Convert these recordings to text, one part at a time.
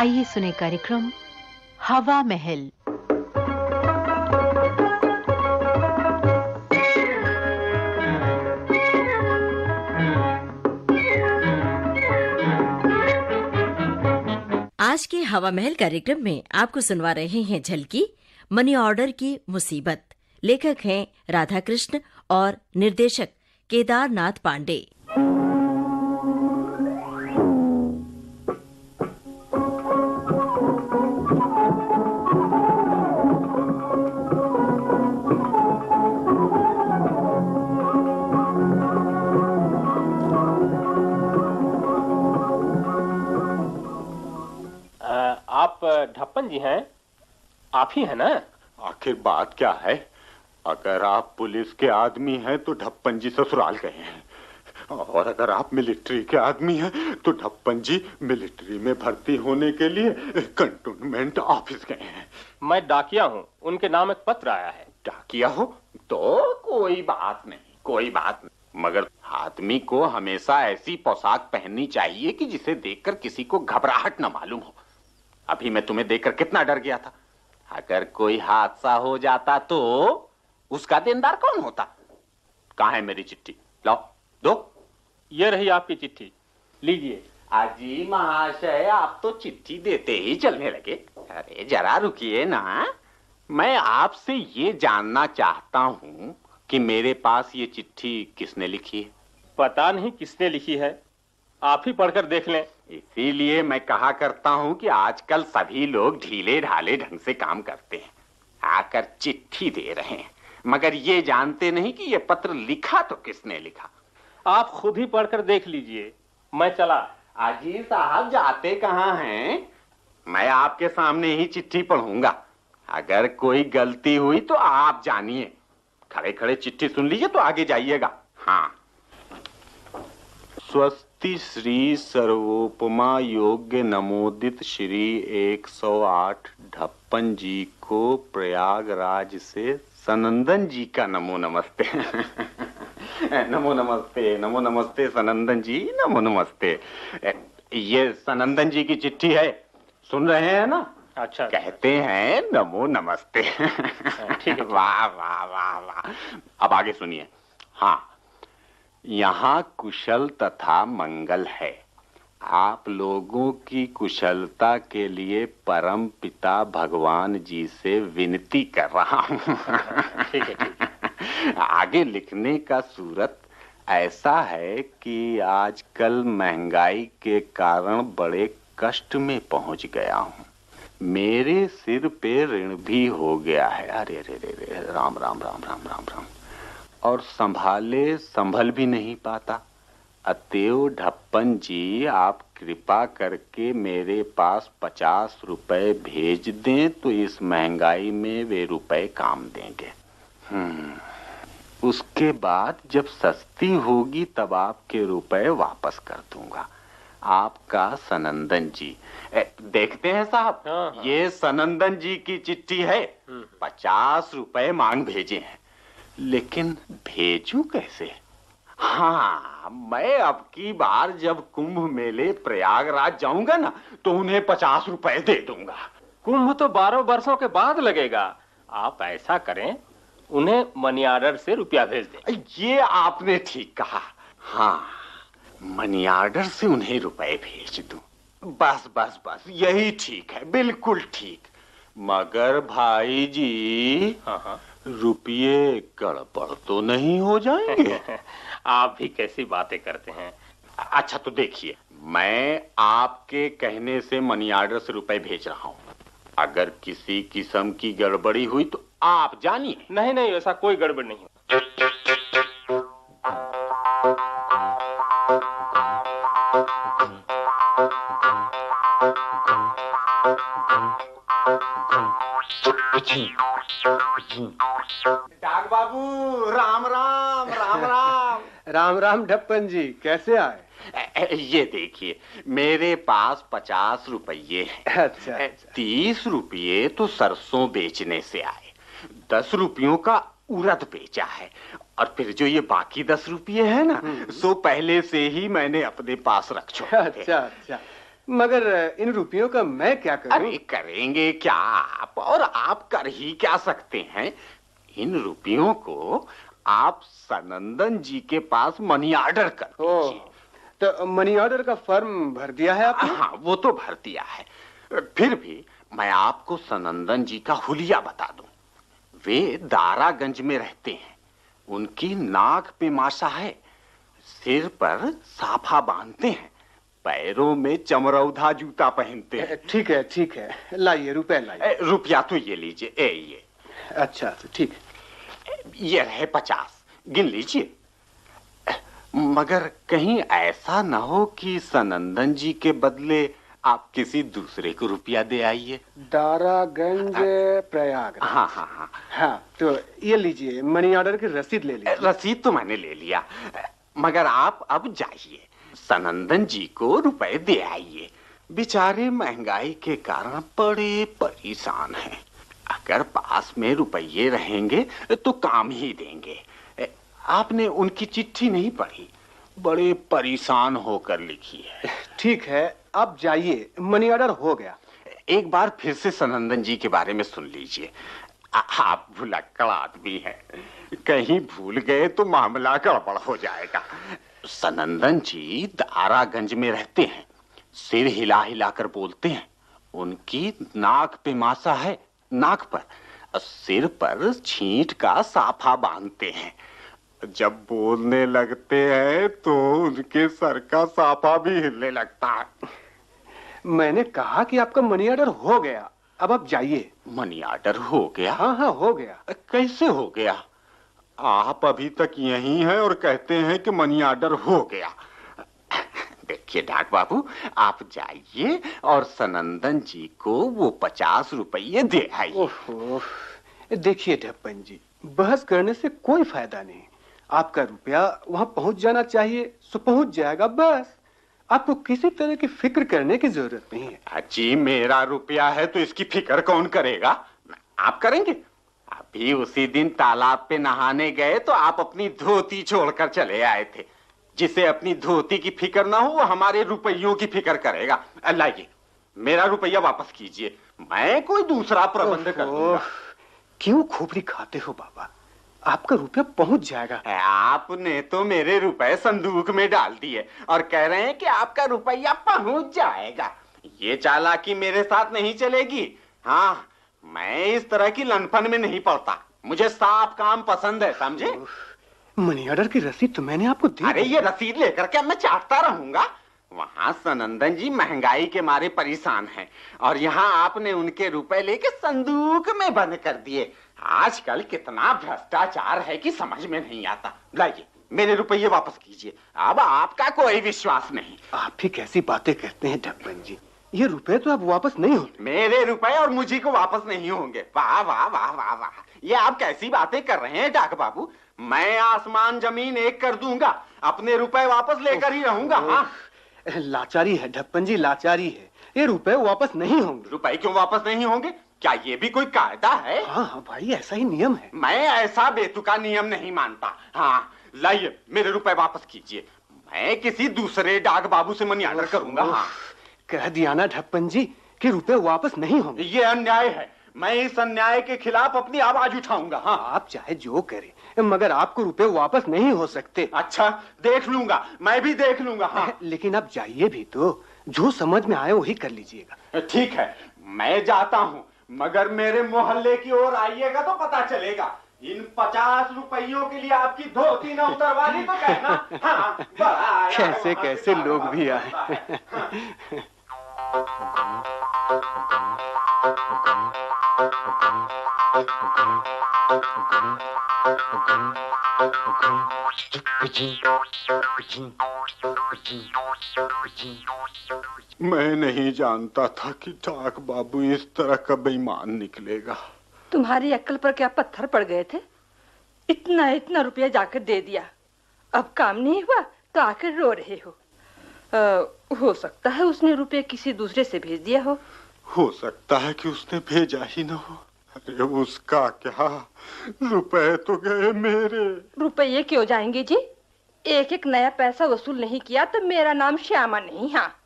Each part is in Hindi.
आइए सुने कार्यक्रम हवा महल। आज के हवा महल कार्यक्रम में आपको सुनवा रहे हैं झलकी, मनी ऑर्डर की मुसीबत। लेखक हैं राधा कृष्ण और निर्देशक केदारनाथ पांडे। ढप्पन जी हैं? आप ही हैं ना? आखिर बात क्या है? अगर आप पुलिस के आदमी हैं तो ढप्पन जी ससुराल गए हैं। और अगर आप मिलिट्री के आदमी हैं तो ढप्पन जी मिलिट्री में भर्ती होने के लिए कंटोनमेंट ऑफ़िस गए हैं। मैं डाकिया हूँ। उनके नाम एक पत्र आया है। डाकिया हो? तो कोई बात नहीं कोई बात नहीं। मगर आदमी को हमेशा ऐसी पोशाक पहननी चाहिए कि जिसे देखकर किसी को घबराहट न मालूम हो। अभी मैं तुम्हें देखकर कितना डर गया था। अगर कोई हादसा हो जाता तो उसका देनदार कौन होता? कहा है मेरी चिट्ठी? लाओ दो। ये रही आपकी चिट्ठी। लीजिए। अजी महाशय आप तो चिट्ठी देते ही चलने लगे। अरे जरा रुकिए ना। मैं आपसे ये जानना चाहता हूँ कि मेरे पास ये चिट्ठी किसने लिखी है? पता नहीं किसने लिखी है। आप ही पढ़कर देख लें। इसीलिए मैं कहा करता हूँ कि आजकल सभी लोग ढीले ढाले ढंग से काम करते हैं आकर चिट्ठी दे रहे हैं। मगर ये जानते नहीं कि ये पत्र लिखा तो किसने लिखा? आप खुद ही पढ़कर देख लीजिए मैं चला। अजी साहब जाते कहाँ हैं? मैं आपके सामने ही चिट्ठी पढ़ूँगा। अगर कोई गलती हुई तो आप जानिए। खड़े खड़े चिट्ठी सुन लीजिए तो आगे जाइएगा। हाँ। स्वस्ति श्री सर्वोपमा योग्य नमोदित श्री 108 ढप्पन जी को प्रयागराज से सनंदन जी का नमो नमस्ते। नमो नमस्ते नमो नमस्ते सनंदन जी नमो नमस्ते। ये सनंदन जी की चिट्ठी है सुन रहे हैं ना? अच्छा। कहते हैं नमो नमस्ते। ठीक है। वाह वाह वाह वाह। अब आगे सुनिए। हाँ यहाँ कुशल तथा मंगल है। आप लोगों की कुशलता के लिए परम पिता भगवान जी से विनती कर रहा हूँ। ठीक है ठीक आगे लिखने का सूरत ऐसा है कि आजकल महँगाई के कारण बड़े कष्ट में पहुँच गया हूँ। मेरे सिर पे ऋण भी हो गया है। अरे अरे अरे अरे राम राम राम राम राम राम। और संभाले संभल भी नहीं पाता। अतएव ढप्पन जी आप कृपा करके मेरे पास पचास रुपए भेज दें तो इस महँगाई में वे रुपए काम देंगे। हम्म उसके बाद जब सस्ती होगी तब आपके रुपए वापस कर दूँगा। आपका सनंदन जी। ए, देखते हैं साहब हाँ, हाँ। ये सनंदन जी की चिट्ठी है। पचास रुपए मांग भेजे हैं। लेकिन भेजू कैसे? हाँ मैं अब की बार जब कुंभ मेले प्रयागराज जाऊँगा ना तो उन्हें पचास रुपए दे दूँगा। कुंभ तो बारह वर्षों के बाद लगेगा। आप ऐसा करें उन्हें मनी ऑर्डर से रुपया भेज दें। ये आपने ठीक कहा। हाँ मनी ऑर्डर से उन्हें रुपए भेज दूँ। बस बस बस यही ठीक है बिल्कुल ठीक। मगर भाई जी हाँ हाँ। रुपये गड़बड़ तो नहीं हो जाएँगे। आप भी कैसी बातें करते हैं। अच्छा तो देखिए मैं आपके कहने से मनी ऑर्डर से रुपए भेज रहा हूँ। अगर किसी किस्म की गड़बड़ी हुई तो आप जानिए। नहीं नहीं ऐसा कोई गड़बड़ नहीं। राम राम ढप्पन जी कैसे आए? ये देखिए मेरे पास पचास रुपये हैं। अच्छा तीस रुपये तो सरसों बेचने से आए। दस रुपयों का उड़द बेचा है। और फिर जो ये बाकी दस रुपये है ना सो पहले से ही मैंने अपने पास रख छोड़े अच्छा अच्छा। मगर इन रुपयों का मैं क्या करूँ? अरे करेंगे क्या आप? और आप कर ही क्या सकते हैं? इन रुपयों को आप सनंदन जी के पास मनी ऑर्डर कर ओ, तो मनी ऑर्डर का फॉर्म भर दिया है आपने? हाँ वो तो भर दिया है। फिर भी मैं आपको सनंदन जी का हुलिया बता दूँ। वे दारागंज में रहते हैं। उनकी नाक पे माशा है। सिर पर साफा बांधते हैं। पैरों में चमरौधा जूता पहनते हैं। ठीक है ठीक है। लाइए रुपए लाइए। रुपया तो ये लीजिए। ए ये। अच्छा तो ठीक। ये रहे पचास। गिन लीजिए। मगर कहीं ऐसा ना हो कि सनंदन जी के बदले आप किसी दूसरे को रुपया दे आइए। दारागंज प्रयाग हाँ हाँ हाँ। हाँ तो ये लीजिए मनी ऑर्डर की रसीद ले लीजिए। रसीद तो मैंने ले लिया। मगर आप अब जाइए। सनंदन जी को रुपए दे आइए। बेचारे महँगाई के कारण बड़े परेशान हैं। अगर पास में रुपये रहेंगे तो काम ही देंगे। आपने उनकी चिट्ठी नहीं पढ़ी? बड़े परेशान होकर लिखी है। ठीक है अब जाइए। मनी ऑर्डर हो गया। एक बार फिर से सनंदन जी के बारे में सुन लीजिए। आप भुलक्कड़ आदमी हैं। कहीं भूल गए तो मामला गड़बड़ हो जाएगा। सनंदन जी दारागंज में रहते हैं। सिर हिला हिला कर बोलते हैं उनकी नाक पे मासा है नाक पर सिर पर छींट का साफा बांधते हैं। जब बोलने लगते हैं तो उनके सर का साफा भी हिलने लगता है। मैंने कहा कि आपका मनी ऑर्डर हो गया। अब आप जाइए। मनी ऑर्डर हो गया? हाँ हाँ हो गया। कैसे हो गया? आप अभी तक यहीं हैं और कहते हैं कि मनी ऑर्डर हो गया। देखिए डाक बाबू आप जाइए और सनंदन जी को वो पचास रुपये दे आइए। देखिए ढप्पन जी बहस करने से कोई फ़ायदा नहीं। आपका रुपया वहाँ पहुँच जाना चाहिए सो पहुँच जाएगा बस। आपको किसी तरह की फ़िक्र करने की ज़रूरत नहीं है। अजी मेरा रुपया है तो इसकी फ़िक्र कौन करेगा? आप करेंगे? अभी उसी दिन तालाब पे नहाने गए तो आप अपनी धोती छोड़कर चले आए थे। जिसे अपनी धोती की फ़िक्र ना हो वो हमारे रुपयों की फ़िक्र करेगा। लाइए मेरा रुपया वापस कीजिए। मैं कोई दूसरा प्रबंध कर दूँगा। क्यों खोपड़ी खाते हो बाबा? आपका रुपया पहुँच जाएगा। आपने तो मेरे रुपए संदूक में डाल दिए और कह रहे हैं कि आपका रुपया पहुँच जाएगा। ये चालाकी मेरे साथ नहीं चलेगी। हाँ मैं इस तरह की लनफन में नहीं पड़ता। मुझे साफ़ काम पसंद है समझे? मनी ऑर्डर की रसीद तो मैंने आपको दी अरे ये रसीद लेकर क्या मैं चाटता रहूँगा। वहाँ सनंदन जी महँगाई के मारे परेशान हैं और यहाँ आपने उनके रुपए लेके संदूक में बंद कर दिए। आजकल कितना भ्रष्टाचार है कि समझ में नहीं आता। लाइए मेरे रुपये वापस कीजिए। अब आपका कोई विश्वास नहीं। आप ही कैसी बातें कहते हैं ढप्पन जी। ये रुपए तो अब वापस नहीं होंगे मेरे रुपए और मुझे को वापस नहीं होंगे। वाह वाह वाह वाह वाह। ये आप कैसी बातें कर रहे हैं डाक बाबू? मैं आसमान ज़मीन एक कर दूँगा अपने रुपए वापस लेकर ही रहूँगा हाँ? लाचारी है ढप्पन जी लाचारी है। ये रुपए वापस नहीं होंगे। रुपए क्यों वापस नहीं होंगे? क्या ये भी कोई कायदा है? हाँ हाँ भाई ऐसा ही नियम है। मैं ऐसा बेतुका नियम नहीं मानता। हाँ लाइए मेरे रुपए वापस कीजिए। मैं किसी दूसरे डाक बाबू से मनी ऑर्डर करूँगा हाँ। कह दिया ना ढप्पन जी कि रुपए वापस नहीं होंगे। ये अन्याय है। मैं इस अन्याय के खिलाफ अपनी आवाज़ उठाऊँगा। हाँ आप चाहे जो करें मगर आपको रुपए वापस नहीं हो सकते। अच्छा देख लूँगा मैं भी देख लूँगा हाँ। लेकिन आप जाइए भी तो जो समझ में आए वही कर लीजिएगा। ठीक है मैं जाता हूँ मगर मेरे मोहल्ले की ओर आइएगा तो पता चलेगा। इन पचास रुपयों के लिए आपकी धोती न उतरवानी तो कहना। हाँ, कैसे कैसे लोग भी आए। है। मैं नहीं जानता था कि डाक बाबू इस तरह का बेईमान निकलेगा। तुम्हारी अक्ल पर क्या पत्थर पड़ गए थे? इतना इतना रुपया जाकर दे दिया। अब काम नहीं हुआ तो आकर रो रहे हो। आ, हो सकता है उसने रुपये किसी दूसरे से भेज दिया हो। हो सकता है कि उसने भेजा ही ना हो। अरे उसका क्या? रुपए तो गए मेरे। रुपये क्यों जाएँगे जी? एक एक नया पैसा वसूल नहीं किया तो मेरा नाम श्यामा नहीं हाँ।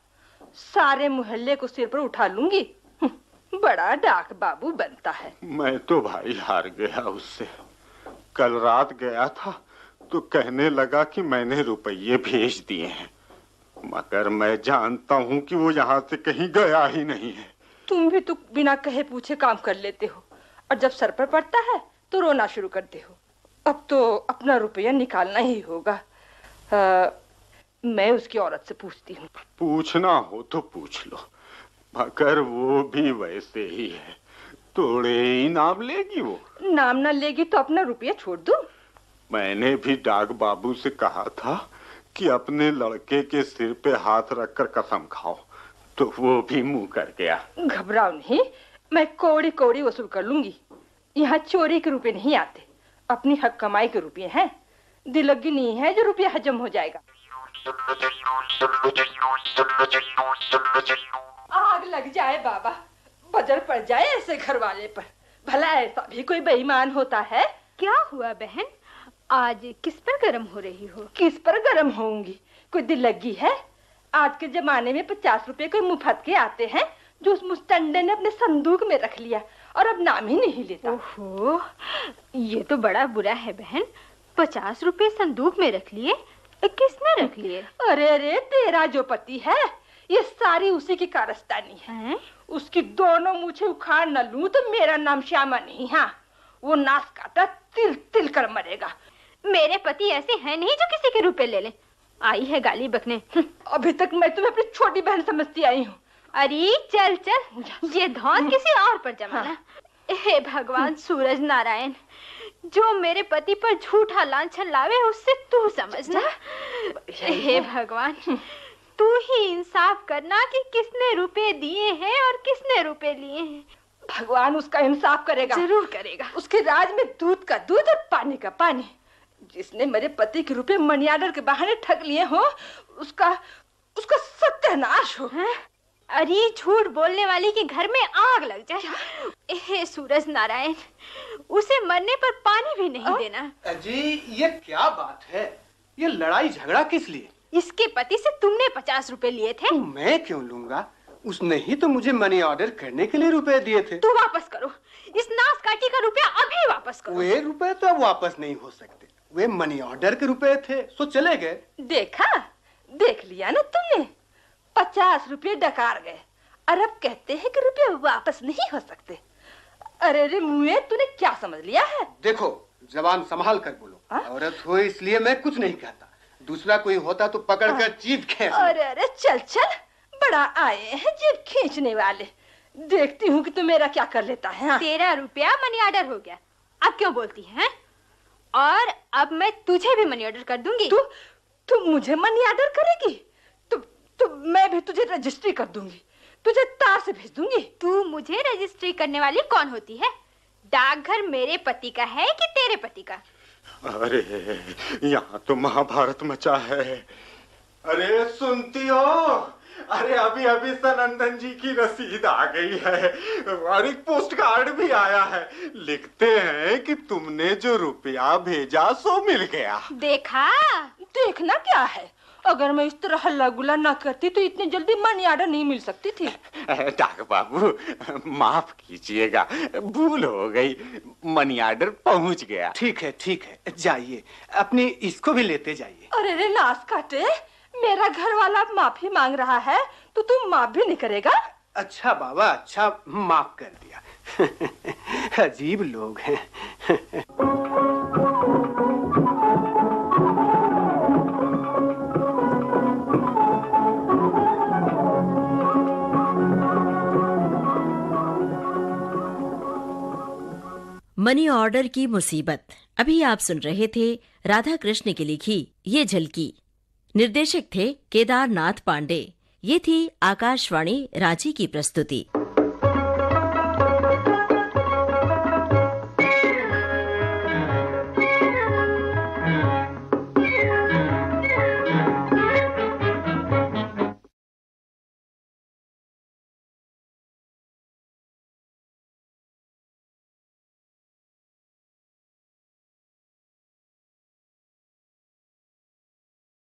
सारे मोहल्ले को सिर पर उठा लूँगी। हम्म, बड़ा डाक बाबू बनता है। मैं तो भाई हार गया उससे। कल रात गया था तो कहने लगा कि मैंने रुपये भेज दिए हैं। मगर मैं जानता हूँ कि वो यहाँ से कहीं गया ही नहीं है। भी तो बिना कहे पूछे काम कर लेते हो। और जब सर पर पड़ता है तो रोना शुरू करते हो। अब तो अपना रुपया निकालना ही होगा। आ, मैं उसकी औरत से पूछती हूँ। पूछना हो तो पूछ लो। मगर वो भी वैसे ही है। थोड़े ही नाम लेगी वो। नाम ना लेगी तो अपना रुपया छोड़ दो? मैंने भी डाक बाबू से कहा था कि अपने लड़के के सिर पे हाथ रखकर कसम खाओ। तो वो भी मुँह कर गया घबराओ नहीं मैं कौड़ी कौड़ी वसूल कर लूँगी। यहाँ चोरी के रुपए नहीं आते अपनी हक कमाई के रुपए हैं। दिलगी नहीं है जो रुपया हजम हो जाएगा। आग लग जाए बाबा बजर पड़ जाए ऐसे घर वाले पर। भला ऐसा भी कोई बेईमान होता है? क्या हुआ बहन? आज किस पर गर्म हो रही हो? किस पर गर्म होंगी कोई दिल लगी है? आज के जमाने में पचास रुपए कोई मुफ़्त के आते हैं जो उस मुस्तंडे ने अपने संदूक में रख लिया और अब नाम ही नहीं लेता। ओहो ये तो बड़ा बुरा है बहन। पचास रुपए संदूक में रख लिए किसने रख लिए? अरे अरे तेरा जो पति है ये सारी उसी की कारस्तानी है। हैं? उसकी दोनों मुझे उखाड़ न लू तो मेरा नाम श्यामा नहीं है। वो नाश काटा तिल तिल कर मरेगा। मेरे पति ऐसे हैं नहीं जो किसी के रुपए ले ले। आई है गाली बकने। अभी तक मैं तुम्हें अपनी छोटी बहन समझती आई हूँ। अरे चल चल। ये धौन किसी और पर जमाना हे। भगवान सूरज नारायण जो मेरे पति पर झूठा लांछन लावे उससे तू समझना हे भगवान तू ही इंसाफ करना कि किसने रुपए दिए हैं और किसने रुपए लिए हैं। भगवान उसका इंसाफ करेगा। ज़रूर करेगा। उसके राज में दूध का दूध और पानी का पानी। जिसने मेरे पति के रुपए मनी ऑर्डर के बहाने ठग लिए हो उसका उसका सत्यानाश हो। हैं? अरे झूठ बोलने वाली के घर में आग लग जाए। हे सूरज नारायण उसे मरने पर पानी भी नहीं आ? देना। जी ये क्या बात है? ये लड़ाई झगड़ा किस लिए? इसके पति से तुमने पचास रुपए लिए थे। तो मैं क्यों लूँगा? उसने ही तो मुझे मनी ऑर्डर करने के लिए रुपए दिए थे। तू वापस करो। इस नाश काटी का रुपया अभी वापस करो। वे रुपए तो अब वापस नहीं हो सकते। वे मनी ऑर्डर के रुपए थे सो चले गए। देखा? देख लिया ना तुमने? पचास रुपये डकार गए। और अब कहते हैं कि रुपये वापस नहीं हो सकते। अरे रे मुए तूने क्या समझ लिया है? देखो जवान संभाल कर बोलो। हाँ? औरत हो इसलिए मैं कुछ नहीं कहता। दूसरा कोई होता तो पकड़ कर जीप खेच अरे अरे चल चल। बड़ा आए हैं जीप खींचने वाले। देखती हूँ कि तू मेरा क्या कर लेता है हाँ? तेरा रुपया मनी ऑर्डर हो गया। अब क्यों बोलती है? और अब मैं तुझे भी मनी ऑर्डर कर दूँगी। तू तू मुझे मनी ऑर्डर करेगी? तो तो मैं भी तुझे रजिस्ट्री कर दूँगी। तुझे तार से भेज दूँगी। तू मुझे रजिस्ट्री करने वाली कौन होती है? डाकघर मेरे पति का है कि तेरे पति का? अरे यहाँ तो महाभारत मचा है। अरे सुनती हो। अरे अभी अभी सनंदन जी की रसीद आ गई है। और एक पोस्ट कार्ड भी आया है। लिखते हैं कि तुमने जो रुपया भेजा सो मिल गया। देखा? देखना क्या है? अगर मैं इस तरह हल्ला गुला ना करती तो इतनी जल्दी मनी ऑर्डर नहीं मिल सकती थी। डाक बाबू माफ़ कीजिएगा भूल हो गई। मनी ऑर्डर पहुँच गया। ठीक है ठीक है जाइए। अपनी इसको भी लेते जाइए। अरे रे नाश काटे। मेरा घर वाला माफ़ी मांग रहा है तो तुम माफ़ भी नहीं करेगा? अच्छा बाबा अच्छा माफ़ कर दिया। अजीब लोग हैं। मनी ऑर्डर की मुसीबत। अभी आप सुन रहे थे राधा कृष्ण की लिखी ये झलकी। निर्देशक थे केदारनाथ पांडे। ये थी आकाशवाणी रांची की प्रस्तुति।